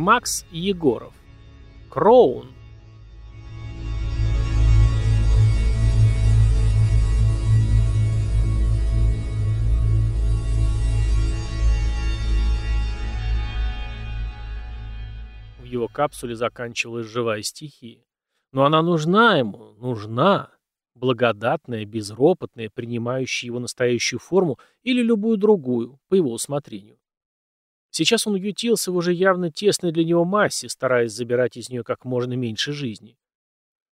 Макс Егоров. Кроун. В его капсуле заканчивалась живая стихия. Но она нужна ему, нужна. Благодатная, безропотная, принимающая его настоящую форму или любую другую, по его усмотрению. Сейчас он уютился в уже явно тесной для него массе, стараясь забирать из нее как можно меньше жизни.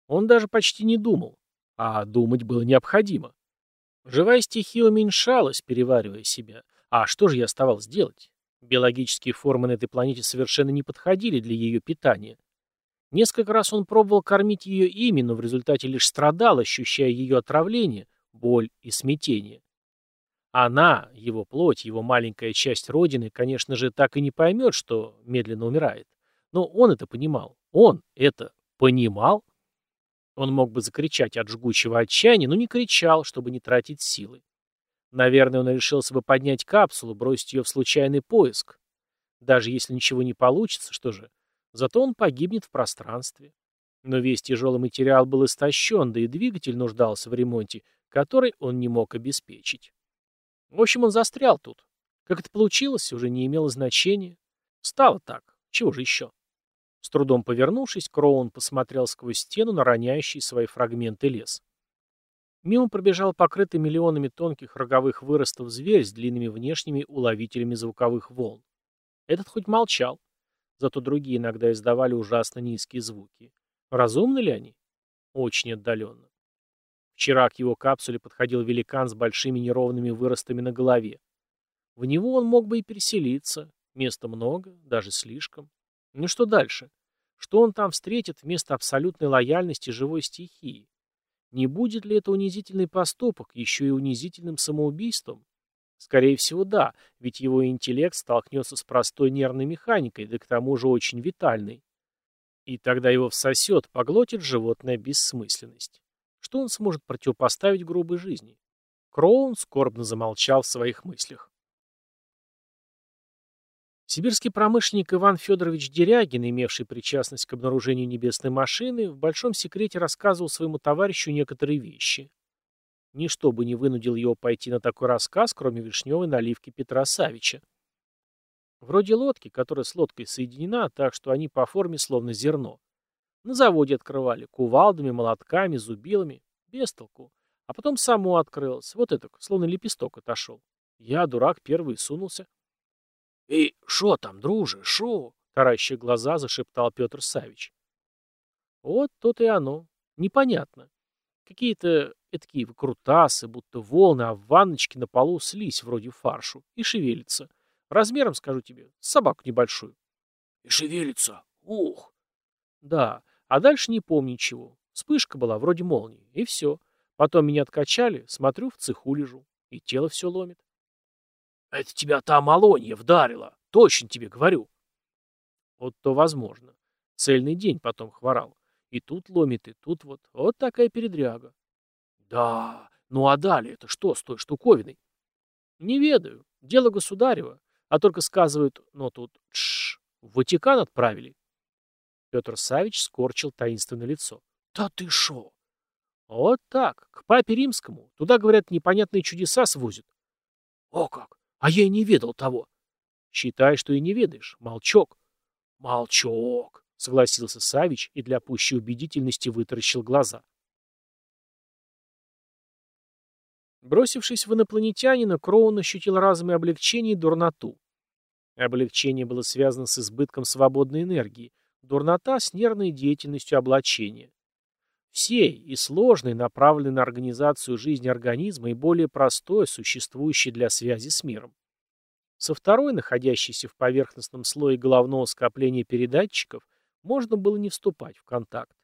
Он даже почти не думал, а думать было необходимо. Живая стихия уменьшалась, переваривая себя. А что же ей оставалось делать? Биологические формы на этой планете совершенно не подходили для ее питания. Несколько раз он пробовал кормить ее ими, но в результате лишь страдал, ощущая ее отравление, боль и смятение. Она, его плоть, его маленькая часть Родины, конечно же, так и не поймет, что медленно умирает. Но он это понимал. Он это понимал. Он мог бы закричать от жгучего отчаяния, но не кричал, чтобы не тратить силы. Наверное, он решился бы поднять капсулу, бросить ее в случайный поиск. Даже если ничего не получится, что же, зато он погибнет в пространстве. Но весь тяжелый материал был истощен, да и двигатель нуждался в ремонте, который он не мог обеспечить. В общем, он застрял тут. Как это получилось, уже не имело значения. Стало так. Чего же еще? С трудом повернувшись, Кроун посмотрел сквозь стену на роняющий свои фрагменты лес. Мимо пробежал покрытый миллионами тонких роговых выростов зверь с длинными внешними уловителями звуковых волн. Этот хоть молчал, зато другие иногда издавали ужасно низкие звуки. Разумны ли они? Очень отдаленно. Вчера к его капсуле подходил великан с большими неровными выростами на голове. В него он мог бы и переселиться. Места много, даже слишком. Ну что дальше? Что он там встретит вместо абсолютной лояльности живой стихии? Не будет ли это унизительный поступок, еще и унизительным самоубийством? Скорее всего, да, ведь его интеллект столкнется с простой нервной механикой, да к тому же очень витальной. И тогда его всосет, поглотит животная бессмысленность. Что он сможет противопоставить грубой жизни? Кроун скорбно замолчал в своих мыслях. Сибирский промышленник Иван Федорович Дерягин, имевший причастность к обнаружению небесной машины, в большом секрете рассказывал своему товарищу некоторые вещи. Ничто бы не вынудил его пойти на такой рассказ, кроме вишневой наливки Петра Савича. Вроде лодки, которая с лодкой соединена, так что они по форме словно зерно. На заводе открывали, кувалдами, молотками, зубилами. Без толку. А потом само открылось. Вот это, словно лепесток отошел. Я, дурак, первый сунулся. — И шо там, друже, шо? — тараща глаза, зашептал Петр Савич. Вот тут и оно. Непонятно. Какие-то такие выкрутасы, будто волны, а в ванночке на полу слизь вроде фаршу. И шевелится. Размером, скажу тебе, собаку небольшую. — И шевелится. Ух! Да, а дальше не помню ничего. Вспышка была, вроде молнии, и все. Потом меня откачали, смотрю, в цеху лежу, и тело все ломит. — Это тебя та Малонья вдарила, точно тебе говорю. Вот то возможно. Цельный день потом хворал. И тут ломит, и тут вот. Вот такая передряга. Да, ну а далее это что с той штуковиной? Не ведаю. Дело государева. А только сказывают, ну тут, тш, в Ватикан отправили. Петр Савич скорчил таинственное лицо. «Да ты шо?» «Вот так, к папе римскому. Туда, говорят, непонятные чудеса свозят». «О как! А я и не ведал того». «Считай, что и не ведаешь. Молчок». «Молчок», — согласился Савич и для пущей убедительности вытаращил глаза. Бросившись в инопланетянина, Кроун ощутил разумное облегчение и дурноту. Облегчение было связано с избытком свободной энергии, Дурнота с нервной деятельностью облачения. Всей и сложной, направленной на организацию жизни организма и более простой, существующей для связи с миром. Со второй, находящейся в поверхностном слое головного скопления передатчиков, можно было не вступать в контакт.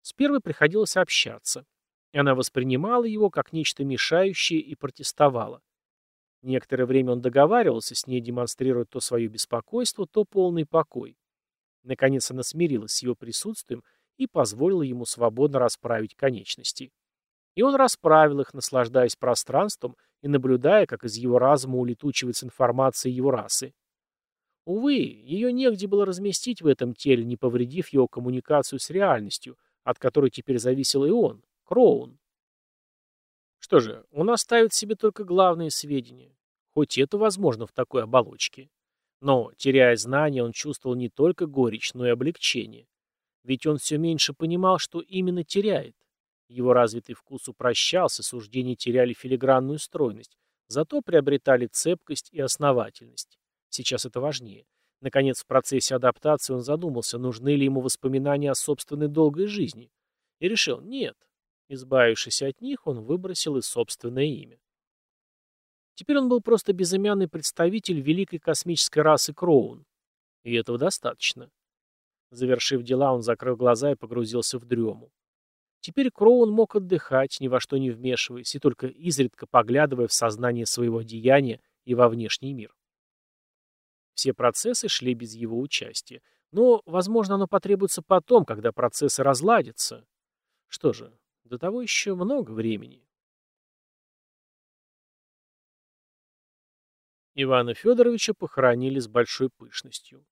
С первой приходилось общаться. Она воспринимала его как нечто мешающее и протестовала. Некоторое время он договаривался с ней, демонстрируя то свое беспокойство, то полный покой. Наконец она смирилась с его присутствием и позволила ему свободно расправить конечности. И он расправил их, наслаждаясь пространством и наблюдая, как из его разума улетучивается информация его расы. Увы, ее негде было разместить в этом теле, не повредив его коммуникацию с реальностью, от которой теперь зависел и он, Кроун. Что же, он оставит себе только главные сведения. Хоть это возможно в такой оболочке. Но, теряя знания, он чувствовал не только горечь, но и облегчение. Ведь он все меньше понимал, что именно теряет. Его развитый вкус упрощался, суждения теряли филигранную стройность, зато приобретали цепкость и основательность. Сейчас это важнее. Наконец, в процессе адаптации он задумался, нужны ли ему воспоминания о собственной долгой жизни. И решил, нет. Избавившись от них, он выбросил и собственное имя. Теперь он был просто безымянный представитель великой космической расы Кроун. И этого достаточно. Завершив дела, он закрыл глаза и погрузился в дрему. Теперь Кроун мог отдыхать, ни во что не вмешиваясь, и только изредка поглядывая в сознание своего деяния и во внешний мир. Все процессы шли без его участия. Но, возможно, оно потребуется потом, когда процессы разладятся. Что же, до того еще много времени. Ивана Федоровича похоронили с большой пышностью.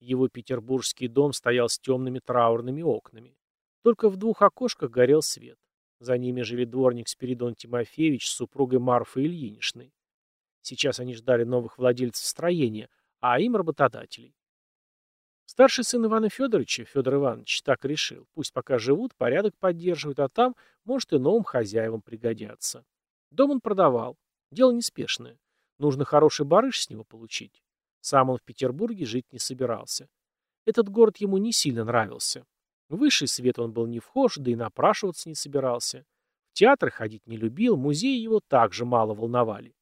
Его петербургский дом стоял с темными траурными окнами. Только в двух окошках горел свет. За ними жили дворник Спиридон Тимофеевич с супругой Марфой Ильиничной. Сейчас они ждали новых владельцев строения, а им работодателей. Старший сын Ивана Федоровича, Федор Иванович, так решил. Пусть пока живут, порядок поддерживают, а там, может, и новым хозяевам пригодятся. Дом он продавал. Дело неспешное. Нужно хороший барыш с него получить. Сам он в Петербурге жить не собирался. Этот город ему не сильно нравился. Высший свет он был не вхож, да и напрашиваться не собирался. В театр ходить не любил, музеи его также мало волновали.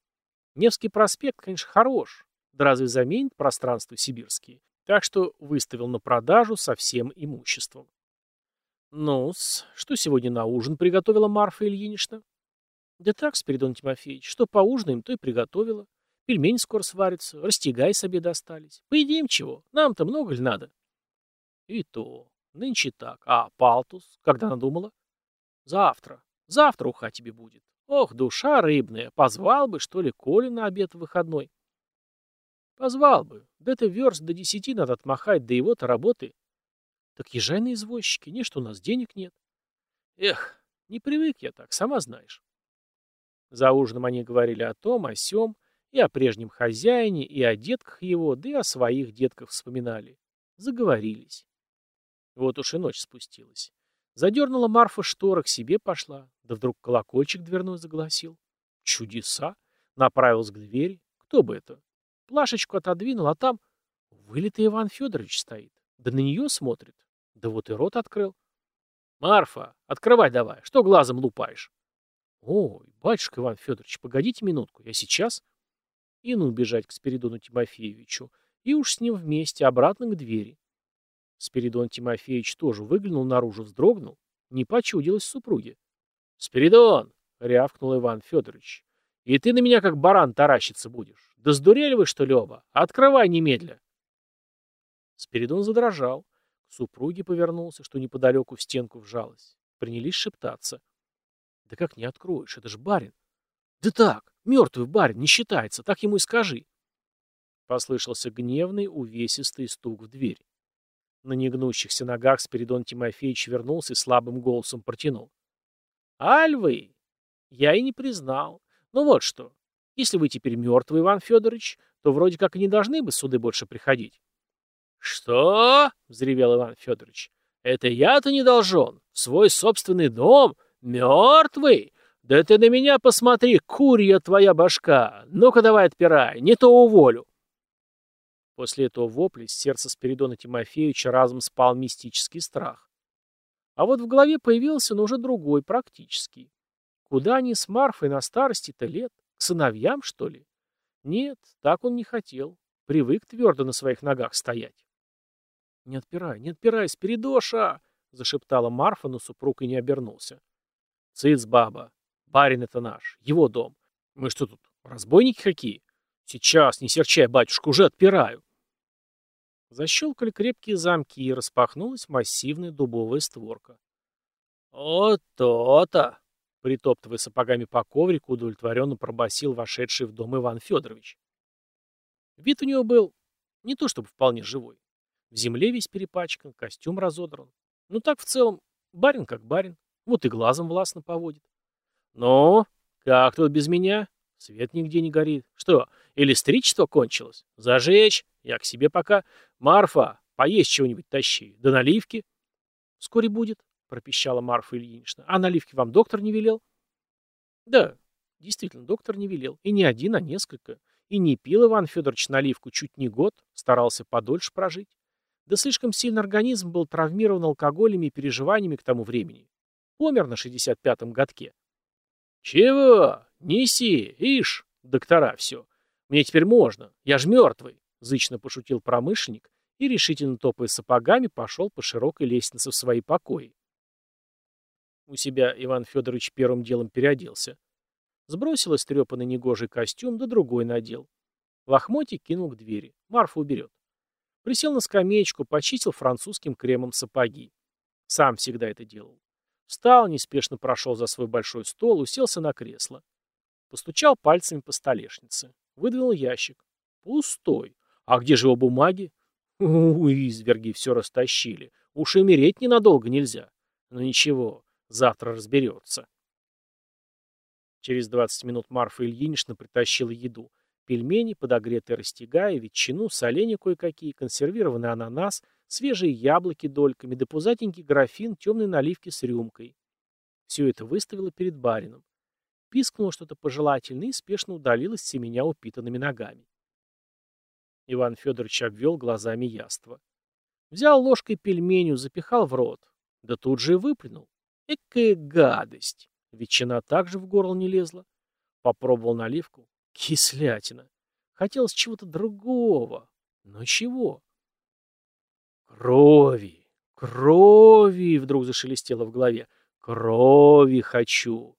Невский проспект, конечно, хорош, да разве заменит пространство сибирские? Так что выставил на продажу со всем имуществом. ну что сегодня на ужин приготовила Марфа Ильинична? Да так, Спиридон Тимофеевич, что поужинаем, то и приготовила. Пельмени скоро сварятся, растягай себе достались. Поедим чего, нам-то много ли надо? И то, нынче так. А палтус, когда надумала? Завтра, завтра уха тебе будет. Ох, душа рыбная, позвал бы, что ли, Коля на обед в выходной. Позвал бы. Да это верст до десяти надо отмахать, да его-то работы. Так езжай на извозчики, не что у нас денег нет. Эх, не привык я так, сама знаешь. За ужином они говорили о том, о сём, и о прежнем хозяине, и о детках его, да и о своих детках вспоминали. Заговорились. Вот уж и ночь спустилась. Задернула Марфа штора, к себе пошла, да вдруг колокольчик дверной загласил. Чудеса! Направилась к двери. Кто бы это? Плашечку отодвинул, а там вылитый Иван Федорович стоит. Да на нее смотрит. Да вот и рот открыл. «Марфа, открывай давай, что глазом лупаешь?» «Ой, батюшка Иван Федорович, погодите минутку, я сейчас...» И ну бежать к Спиридону Тимофеевичу, и уж с ним вместе обратно к двери. Спиридон Тимофеевич тоже выглянул наружу, вздрогнул, не почудилось супруге. «Спиридон!» — рявкнул Иван Федорович. «И ты на меня как баран таращиться будешь. Да сдурели вы, что ли, оба? Открывай немедля!» Спиридон задрожал. К супруге повернулся, что неподалеку в стенку вжалась. Принялись шептаться. «Да как не откроешь? Это ж барин!» «Да так, мертвый барин, не считается, так ему и скажи!» Послышался гневный, увесистый стук в дверь. На негнущихся ногах Спиридон Тимофеевич вернулся и слабым голосом протянул. «Альвы! Я и не признал. Ну вот что, если вы теперь мертвый, Иван Федорович, то вроде как и не должны бы суды больше приходить». «Что?» — взревел Иван Федорович. «Это я-то не должен. В свой собственный дом? Мертвый? Да ты на меня посмотри, курья твоя башка. Ну-ка давай отпирай, не то уволю». После этого вопля с сердца Спиридона Тимофеевича разом спал мистический страх. А вот в голове появился, но уже другой, практический. Куда они с Марфой на старости-то лет? К сыновьям, что ли? Нет, так он не хотел. Привык твердо на своих ногах стоять. «Не отпирай, не отпирай, Спиридоша!» — зашептала Марфа, но супруг и не обернулся. «Цыц, баба! Барин это наш, его дом. Мы что тут, разбойники какие? Сейчас, не серчай, батюшка, уже отпираю!» Защелкали крепкие замки, и распахнулась массивная дубовая створка. «Вот то-то!» — притоптывая сапогами по коврику, удовлетворенно пробасил вошедший в дом Иван Федорович. Вид у него был, Не то чтобы вполне живой. В земле весь перепачкан, костюм разодран. Ну так в целом, барин как барин. Вот и глазом властно поводит. Ну, как тут без меня? Свет нигде не горит. Что, электричество кончилось? Зажечь? Я к себе пока. Марфа, поесть чего-нибудь тащи. Да наливки. Вскоре будет, пропищала Марфа Ильинична. А наливки вам доктор не велел? Да, действительно, доктор не велел. И не один, а несколько. И не пил Иван Федорович наливку чуть не год, старался подольше прожить. Да слишком сильно организм был травмирован алкоголями и переживаниями к тому времени. Помер на 65-м годке. «Чего? Неси, ишь, доктора все. Мне теперь можно, я ж мертвый», — зычно пошутил промышленник и, решительно топая сапогами, пошел по широкой лестнице в свои покои. У себя Иван Федорович первым делом переоделся. Сбросил истрепанный негожий костюм, да другой надел. Лохмотик кинул к двери. Марфа уберет. Присел на скамеечку, почистил французским кремом сапоги. Сам всегда это делал. Встал, неспешно прошел за свой большой стол, уселся на кресло. Постучал пальцами по столешнице. Выдвинул ящик. Пустой. А где же его бумаги? У, изверги все растащили. Уж и мереть ненадолго нельзя. Но ничего, завтра разберется. Через 20 минут Марфа Ильинична притащила еду. Пельмени, подогретые растягая, ветчину, соленья кое-какие, консервированный ананас, свежие яблоки дольками, да пузатенький графин темной наливки с рюмкой. Все это выставила перед барином. Пискнула что-то пожелательное и спешно удалилась, семеня упитанными ногами. Иван Федорович обвел глазами яство. Взял ложкой пельменю, запихал в рот. Да тут же и выплюнул. Экая гадость! Ветчина также в горло не лезла. Попробовал наливку. Кислятина. Хотелось чего-то другого. Но чего? Крови, крови, вдруг зашелестело в голове. Крови хочу.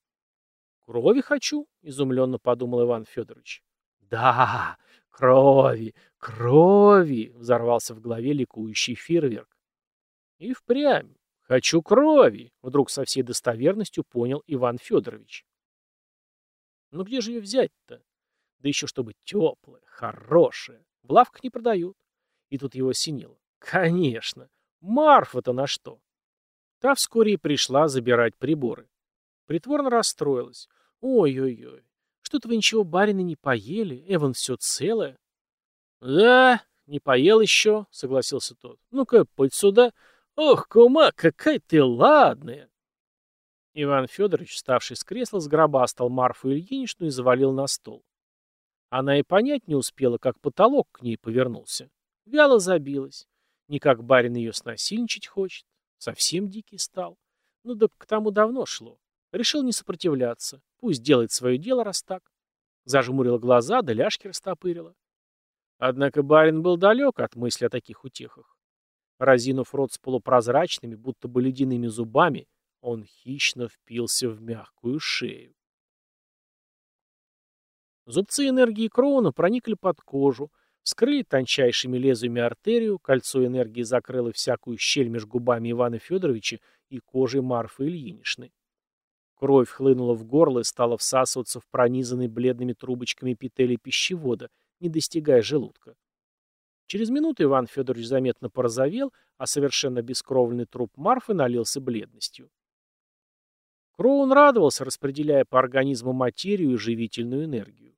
Крови хочу? Изумленно подумал Иван Федорович. Да, крови, крови, взорвался в голове ликующий фейерверк. И впрямь. Хочу крови, вдруг со всей достоверностью понял Иван Федорович. Ну где же ее взять-то? Да еще чтобы теплое, хорошее. В лавках не продают. И тут его осенило. Конечно. Марфа-то на что? Та вскоре и пришла забирать приборы. Притворно расстроилась. Ой-ой-ой. Что-то вы ничего, барина, не поели. Эван все целое. Да, не поел еще, согласился тот. Ну-ка, подь сюда. Ох, кума, какая ты ладная. Иван Федорович, вставший с кресла, сгробастал Марфу Ильиничну и завалил на стол. Она и понять не успела, как потолок к ней повернулся. Вяло забилась. Никак барин ее снасильничать хочет. Совсем дикий стал. Ну да к тому давно шло. Решил не сопротивляться. Пусть делает свое дело, раз так. Зажмурила глаза, да ляжки растопырила. Однако барин был далек от мысли о таких утехах. Разинув рот с полупрозрачными, будто бы ледяными зубами, он хищно впился в мягкую шею. Зубцы энергии Кроуна проникли под кожу, вскрыли тончайшими лезвиями артерию, кольцо энергии закрыло всякую щель между губами Ивана Федоровича и кожей Марфы Ильиничны. Кровь хлынула в горло и стала всасываться в пронизанный бледными трубочками петели пищевода, не достигая желудка. Через минуту Иван Федорович заметно порозовел, а совершенно бескровный труп Марфы налился бледностью. Кроун радовался, распределяя по организму материю и живительную энергию.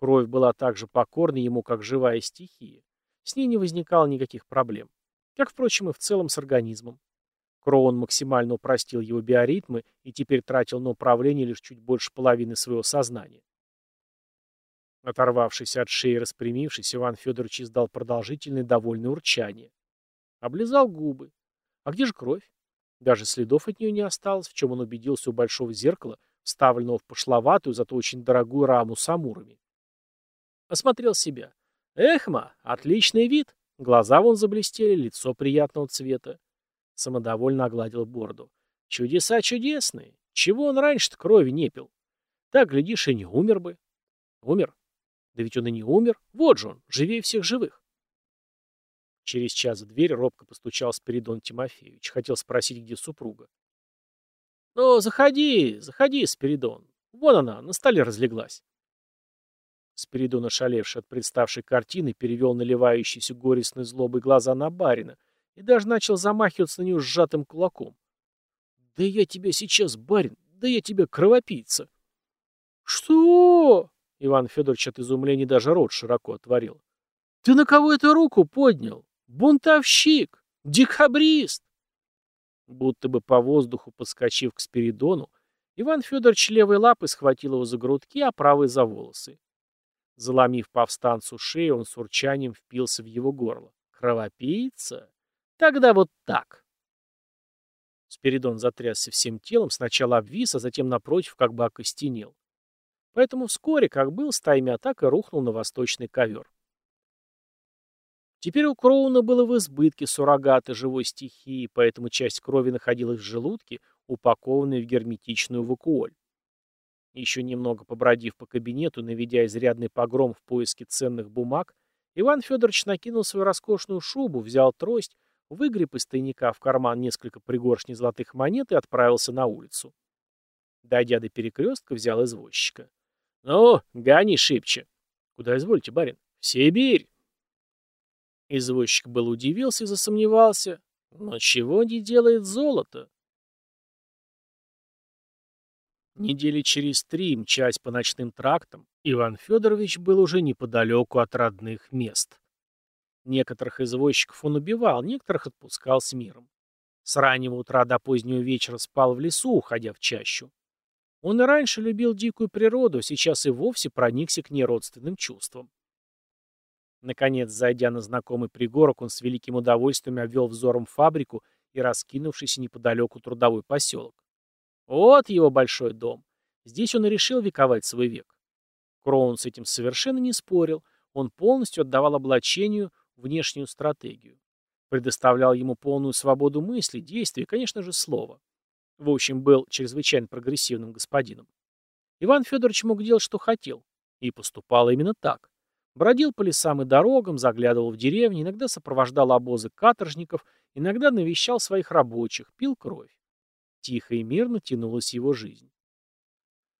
Кровь была так же покорна ему, как живая стихия. С ней не возникало никаких проблем. Как, впрочем, и в целом с организмом. Кроун максимально упростил его биоритмы и теперь тратил на управление лишь чуть больше половины своего сознания. Оторвавшись от шеи и распрямившись, Иван Федорович издал продолжительное довольное урчание. Облизал губы. А где же кровь? Даже следов от нее не осталось, в чем он убедился у большого зеркала, вставленного в пошловатую, зато очень дорогую раму с амурами. Осмотрел себя. Эхма, отличный вид. Глаза вон заблестели, лицо приятного цвета. Самодовольно огладил бороду. Чудеса чудесные. Чего он раньше-то крови не пил? Так, глядишь, и не умер бы. Умер? Да ведь он и не умер. Вот же он, живее всех живых. Через час в дверь робко постучал Спиридон Тимофеевич. Хотел спросить, где супруга. «Ну, заходи, заходи, Спиридон. Вон она, на столе разлеглась». Спиридон, ошалевший от представшей картины, перевел наливающиеся горестной злобой глаза на барина и даже начал замахиваться на него сжатым кулаком. «Да я тебя сейчас, барин! Да я тебя кровопийца!» «Что?» — Иван Федорович от изумления даже рот широко отворил. «Ты на кого эту руку поднял? Бунтовщик! Декабрист!» Будто бы по воздуху подскочив к Спиридону, Иван Федорович левой лапой схватил его за грудки, а правой за волосы. Заломив повстанцу шею, он с урчанием впился в его горло. «Кровопийца? Тогда вот так!» Спиридон затрясся всем телом, сначала обвис, а затем, напротив, как бы окостенел. Поэтому вскоре, как был, стаями атака рухнул на восточный ковер. Теперь у Кроуна было в избытке суррогаты живой стихии, поэтому часть крови находилась в желудке, упакованной в герметичную вакуоль. Еще немного побродив по кабинету, наведя изрядный погром в поиске ценных бумаг, Иван Федорович накинул свою роскошную шубу, взял трость, выгреб из тайника в карман несколько пригоршней золотых монет и отправился на улицу. Дойдя до перекрестка, взял извозчика. «Ну, гони шибче!» «Куда извольте, барин?» «В Сибирь!» Извозчик был удивился и засомневался. «Но чего не делает золото?» Недели через три, мчась по ночным трактам, Иван Федорович был уже неподалеку от родных мест. Некоторых извозчиков он убивал, некоторых отпускал с миром. С раннего утра до позднего вечера спал в лесу, уходя в чащу. Он и раньше любил дикую природу, сейчас и вовсе проникся к ней родственным чувствам. Наконец, зайдя на знакомый пригорок, он с великим удовольствием обвел взором фабрику и раскинувшийся неподалеку трудовой поселок. Вот его большой дом. Здесь он и решил вековать свой век. Кроун с этим совершенно не спорил, он полностью отдавал облачению внешнюю стратегию. Предоставлял ему полную свободу мысли, действий конечно же, слова. В общем, был чрезвычайно прогрессивным господином. Иван Федорович мог делать, что хотел. И поступал именно так. Бродил по лесам и дорогам, заглядывал в деревни, иногда сопровождал обозы каторжников, иногда навещал своих рабочих, пил кровь. Тихо и мирно тянулась его жизнь.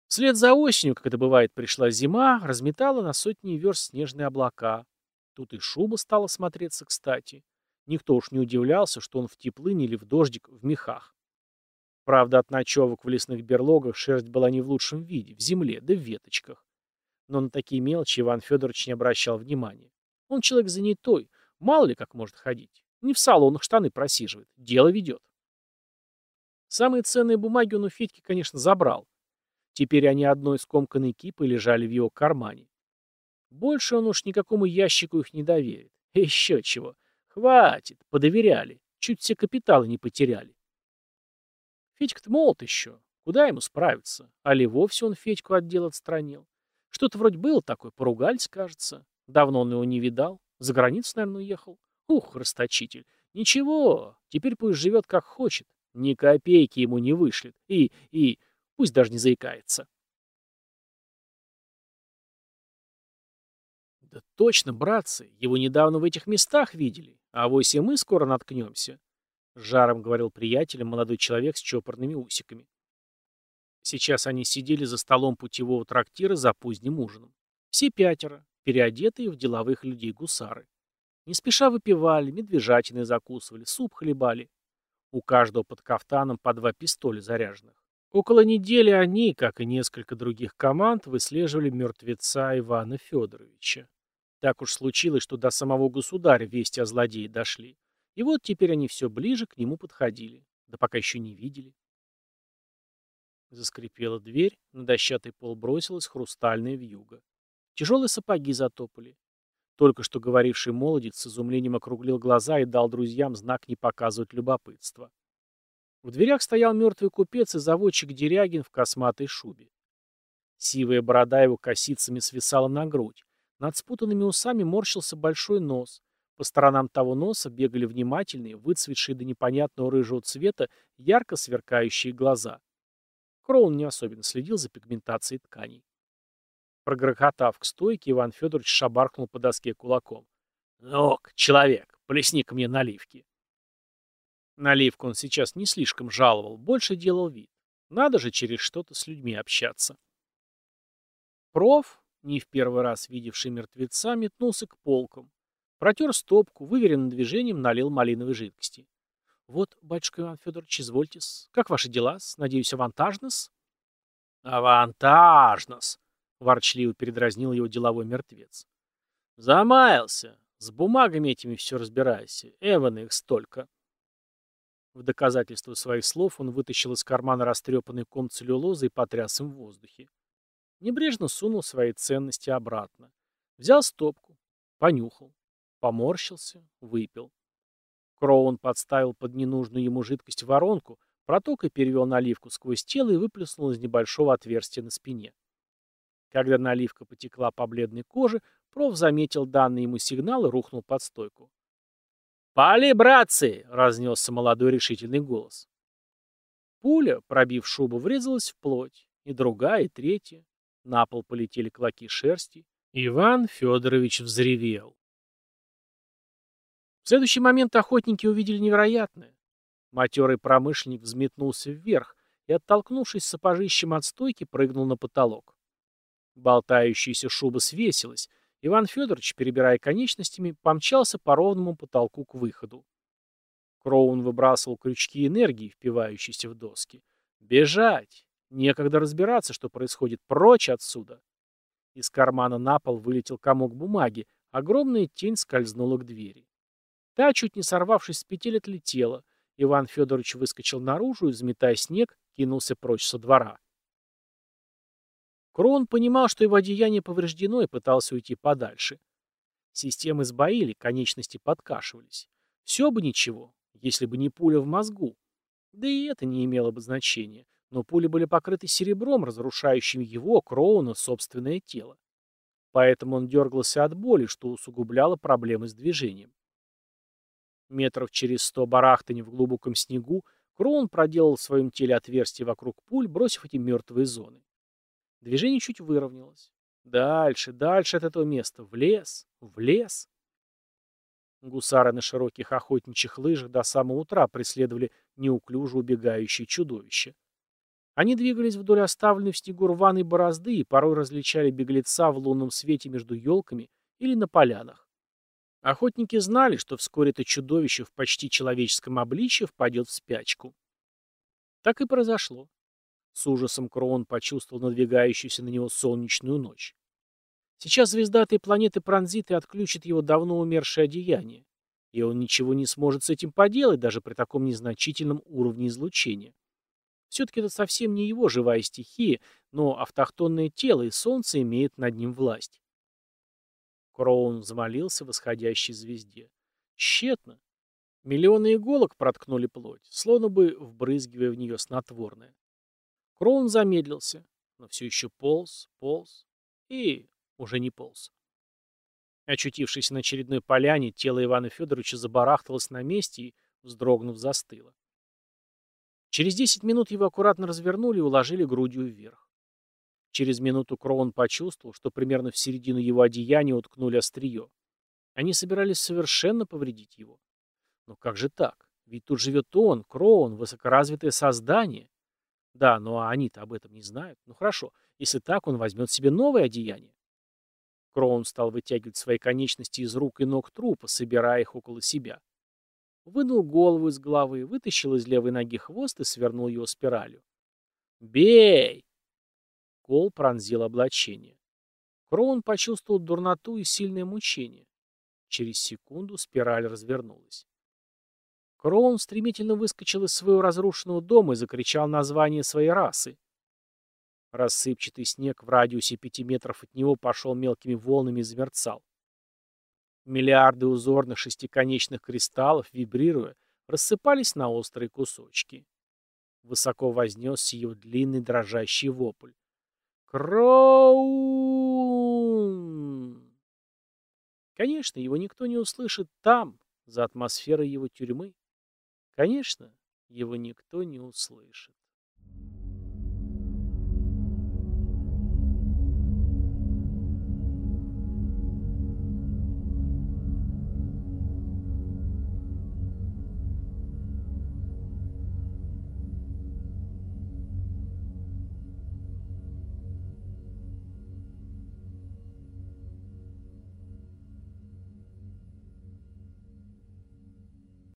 Вслед за осенью, как это бывает, пришла зима, разметала на сотни верст снежные облака. Тут и шуба стала смотреться кстати. Никто уж не удивлялся, что он в теплыне или в дождик в мехах. Правда, от ночевок в лесных берлогах шерсть была не в лучшем виде, в земле, да в веточках. Но на такие мелочи Иван Федорович не обращал внимания. Он человек занятой, мало ли как может ходить. Не в салонах штаны просиживает, дело ведет. Самые ценные бумаги он у Федьки, конечно, забрал. Теперь они одной скомканной кипой лежали в его кармане. Больше он уж никакому ящику их не доверит. Еще чего. Хватит, подоверяли. Чуть все капиталы не потеряли. Федька-то молод еще. Куда ему справиться? Али вовсе он Федьку от дел отстранил. Что-то вроде было такое, поругались, кажется. Давно он его не видал. За границу, наверное, уехал. Ух, расточитель. Ничего, теперь пусть живет как хочет. Ни копейки ему не вышлет. И, и, пусть даже не заикается. Да точно, братцы, его недавно в этих местах видели. А вось и мы скоро наткнемся. Жаром говорил приятелем молодой человек с чопорными усиками. Сейчас они сидели за столом путевого трактира за поздним ужином. Все пятеро, переодетые в деловых людей гусары. Не спеша выпивали, медвежатины закусывали, суп хлебали. У каждого под кафтаном по два пистоля заряженных. Около недели они, как и несколько других команд, выслеживали мертвеца Ивана Федоровича. Так уж случилось, что до самого государя вести о злодее дошли. И вот теперь они все ближе к нему подходили. Да пока еще не видели. Заскрипела дверь, на дощатый пол бросилась хрустальная вьюга. Тяжелые сапоги затопали. Только что говоривший молодец с изумлением округлил глаза и дал друзьям знак не показывать любопытства. В дверях стоял мертвый купец и заводчик Дерягин в косматой шубе. Сивая борода его косицами свисала на грудь. Над спутанными усами морщился большой нос. По сторонам того носа бегали внимательные, выцветшие до непонятного рыжего цвета, ярко сверкающие глаза. Кроун не особенно следил за пигментацией тканей. Прогрохотав к стойке, Иван Федорович шабаркнул по доске кулаком. ну человек, плесни мне наливки». Наливку он сейчас не слишком жаловал, больше делал вид. Надо же через что-то с людьми общаться. Проф, не в первый раз видевший мертвеца, метнулся к полкам. Протер стопку, выверенным движением налил малиновой жидкости. «Вот, батюшка Иван Федорович, извольте-с. Как ваши дела -с? Надеюсь, авантажно-с?» «Авантажно-с!» — ворчливо передразнил его деловой мертвец. «Замаялся. С бумагами этими все разбирайся. Эван их столько». В доказательство своих слов он вытащил из кармана растрепанный ком целлюлозы и потряс им в воздухе. Небрежно сунул свои ценности обратно. Взял стопку, понюхал, поморщился, выпил. Кроун подставил под ненужную ему жидкость воронку, протокой перевел наливку сквозь тело и выплеснул из небольшого отверстия на спине. Когда наливка потекла по бледной коже, проф заметил данный ему сигнал и рухнул под стойку. «Пали, братцы!» — разнесся молодой решительный голос. Пуля, пробив шубу, врезалась в плоть. И другая, и третья. На пол полетели клоки шерсти. Иван Федорович взревел. В следующий момент охотники увидели невероятное. Матерый промышленник взметнулся вверх и, оттолкнувшись сапожищем от стойки, прыгнул на потолок. Болтающаяся шуба свесилась, Иван Федорович, перебирая конечностями, помчался по ровному потолку к выходу. Кроун выбрасывал крючки энергии, впивающиеся в доски. «Бежать! Некогда разбираться, что происходит. Прочь отсюда!» Из кармана на пол вылетел комок бумаги, огромная тень скользнула к двери. Та, чуть не сорвавшись с петель, отлетела. Иван Федорович выскочил наружу и, взметая снег, кинулся прочь со двора. Крон понимал, что его одеяние повреждено и пытался уйти подальше. Системы сбоили, конечности подкашивались. Все бы ничего, если бы не пуля в мозгу. Да и это не имело бы значения. Но пули были покрыты серебром, разрушающим его, Кроуна, собственное тело. Поэтому он дергался от боли, что усугубляло проблемы с движением. Метров через сто барахтаний в глубоком снегу Кроун проделал в своем теле отверстие вокруг пуль, бросив эти мертвые зоны. Движение чуть выровнялось. Дальше, дальше от этого места. В лес, в лес. Гусары на широких охотничьих лыжах до самого утра преследовали неуклюже убегающее чудовище. Они двигались вдоль оставленной в снегу рваной борозды и порой различали беглеца в лунном свете между елками или на полянах. Охотники знали, что вскоре это чудовище в почти человеческом обличье впадет в спячку. Так и произошло. С ужасом Кроун почувствовал надвигающуюся на него солнечную ночь. Сейчас звезда этой планеты пронзит и отключит его давно умершее одеяние, и он ничего не сможет с этим поделать, даже при таком незначительном уровне излучения. Все-таки это совсем не его живая стихия, но автохтонное тело и солнце имеют над ним власть. Кроун взмолился восходящей звезде. Тщетно. Миллионы иголок проткнули плоть, словно бы вбрызгивая в нее снотворное. Кроун замедлился, но все еще полз, полз и уже не полз. Очутившись на очередной поляне, тело Ивана Федоровича забарахталось на месте и, вздрогнув, застыло. Через десять минут его аккуратно развернули и уложили грудью вверх. Через минуту Кроун почувствовал, что примерно в середину его одеяния уткнули острие. Они собирались совершенно повредить его. Но как же так? Ведь тут живет он, Кроун, высокоразвитое создание. Да, но они-то об этом не знают. Ну хорошо, если так, он возьмет себе новое одеяние. Кроун стал вытягивать свои конечности из рук и ног трупа, собирая их около себя. Вынул голову из головы, вытащил из левой ноги хвост и свернул его спиралью. «Бей!» Кол пронзил облачение. Кроун почувствовал дурноту и сильное мучение. Через секунду спираль развернулась. Кроун стремительно выскочил из своего разрушенного дома и закричал название своей расы. Рассыпчатый снег в радиусе пяти метров от него пошел мелкими волнами и замерцал. Миллиарды узорных шестиконечных кристаллов, вибрируя, рассыпались на острые кусочки. Высоко вознесся его длинный дрожащий вопль. Кроун! Конечно, его никто не услышит там, за атмосферой его тюрьмы. Конечно, его никто не услышит.